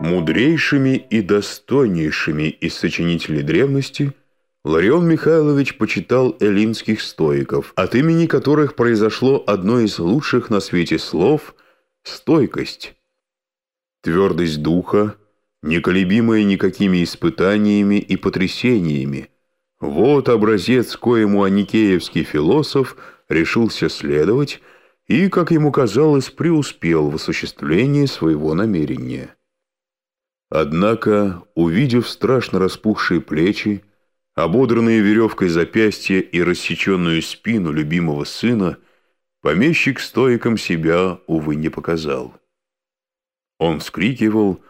Мудрейшими и достойнейшими из сочинителей древности Ларион Михайлович почитал эллинских стоиков, от имени которых произошло одно из лучших на свете слов «стойкость». Твердость духа, неколебимая никакими испытаниями и потрясениями. Вот образец, коему аникеевский философ решился следовать и, как ему казалось, преуспел в осуществлении своего намерения. Однако, увидев страшно распухшие плечи, ободранные веревкой запястья и рассеченную спину любимого сына, помещик стоиком себя, увы, не показал. Он вскрикивал,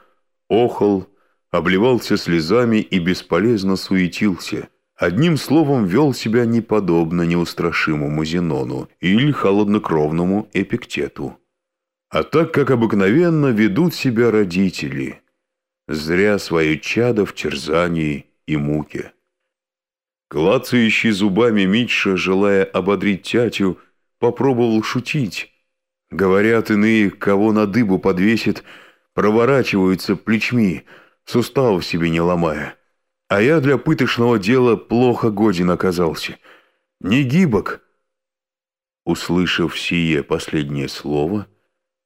охал, обливался слезами и бесполезно суетился. Одним словом, вел себя неподобно неустрашимому Зенону или холоднокровному Эпиктету. А так, как обыкновенно ведут себя родители – зря свое чадо в терзании и муке. Клацающий зубами Митша, желая ободрить тятю, попробовал шутить. Говорят иные, кого на дыбу подвесит, проворачиваются плечми, суставов себе не ломая. А я для пыточного дела плохо годен оказался. Не гибок. Услышав сие последнее слово,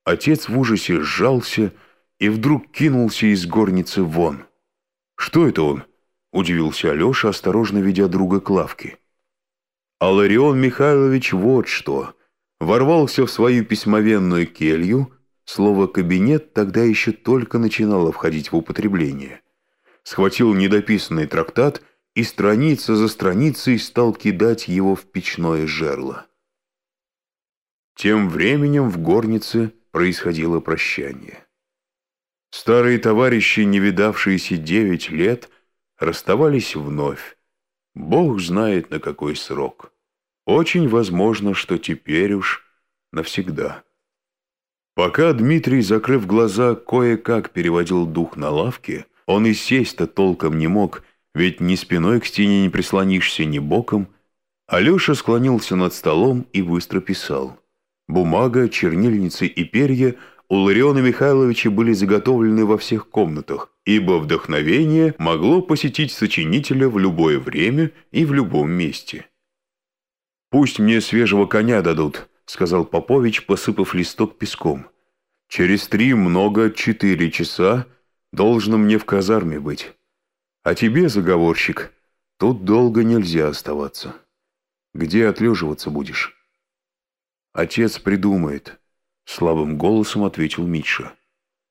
отец в ужасе сжался и вдруг кинулся из горницы вон. «Что это он?» – удивился Алеша, осторожно ведя друга к лавке. А Михайлович вот что. Ворвался в свою письмовенную келью, слово «кабинет» тогда еще только начинало входить в употребление. Схватил недописанный трактат и страница за страницей стал кидать его в печное жерло. Тем временем в горнице происходило прощание. Старые товарищи, не видавшиеся девять лет, расставались вновь. Бог знает, на какой срок. Очень возможно, что теперь уж навсегда. Пока Дмитрий, закрыв глаза, кое-как переводил дух на лавке, он и сесть-то толком не мог, ведь ни спиной к стене не прислонишься, ни боком. Алеша склонился над столом и быстро писал. Бумага, чернильницы и перья – у Лариона Михайловича были заготовлены во всех комнатах, ибо вдохновение могло посетить сочинителя в любое время и в любом месте. «Пусть мне свежего коня дадут», — сказал Попович, посыпав листок песком. «Через три, много, четыре часа должно мне в казарме быть. А тебе, заговорщик, тут долго нельзя оставаться. Где отлеживаться будешь?» «Отец придумает». Слабым голосом ответил Митша.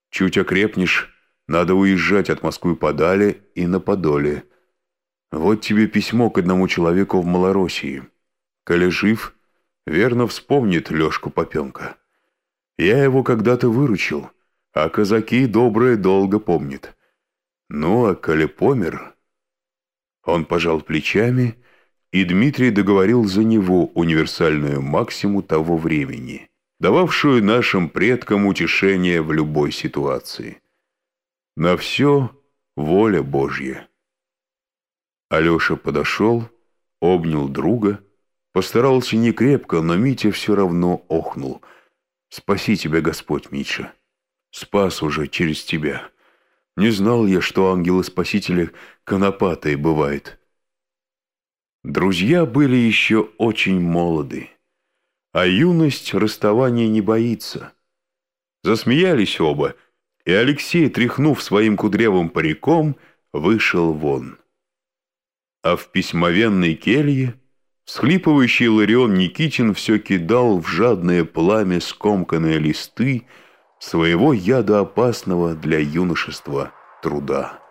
«Чуть окрепнешь, надо уезжать от Москвы подали и на Подоле. Вот тебе письмо к одному человеку в Малороссии. Коли жив, верно вспомнит Лешку Попенка. Я его когда-то выручил, а казаки доброе долго помнят. Ну, а коли помер...» Он пожал плечами, и Дмитрий договорил за него универсальную максиму того времени — дававшую нашим предкам утешение в любой ситуации. На все воля Божья. Алеша подошел, обнял друга, постарался не крепко, но Митя все равно охнул. «Спаси тебя, Господь, Митша! Спас уже через тебя. Не знал я, что ангелы-спасители конопатые бывают». Друзья были еще очень молоды. А юность расставания не боится. Засмеялись оба, и Алексей, тряхнув своим кудрявым париком, вышел вон. А в письмовенной келье всхлипывающий Ларион Никитин все кидал в жадное пламя скомканные листы своего ядоопасного для юношества труда.